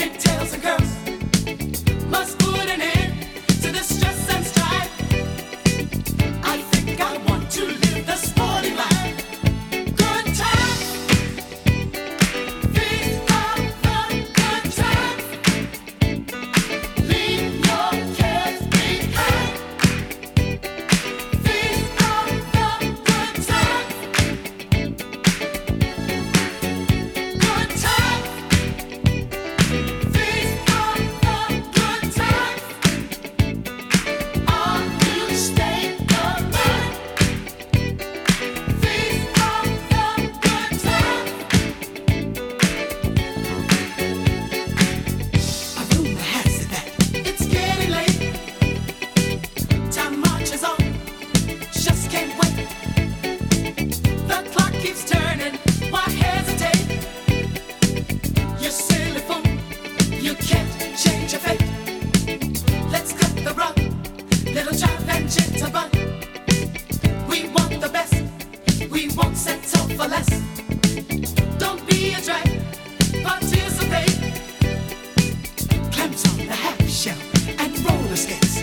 It tells and curves must. mistakes.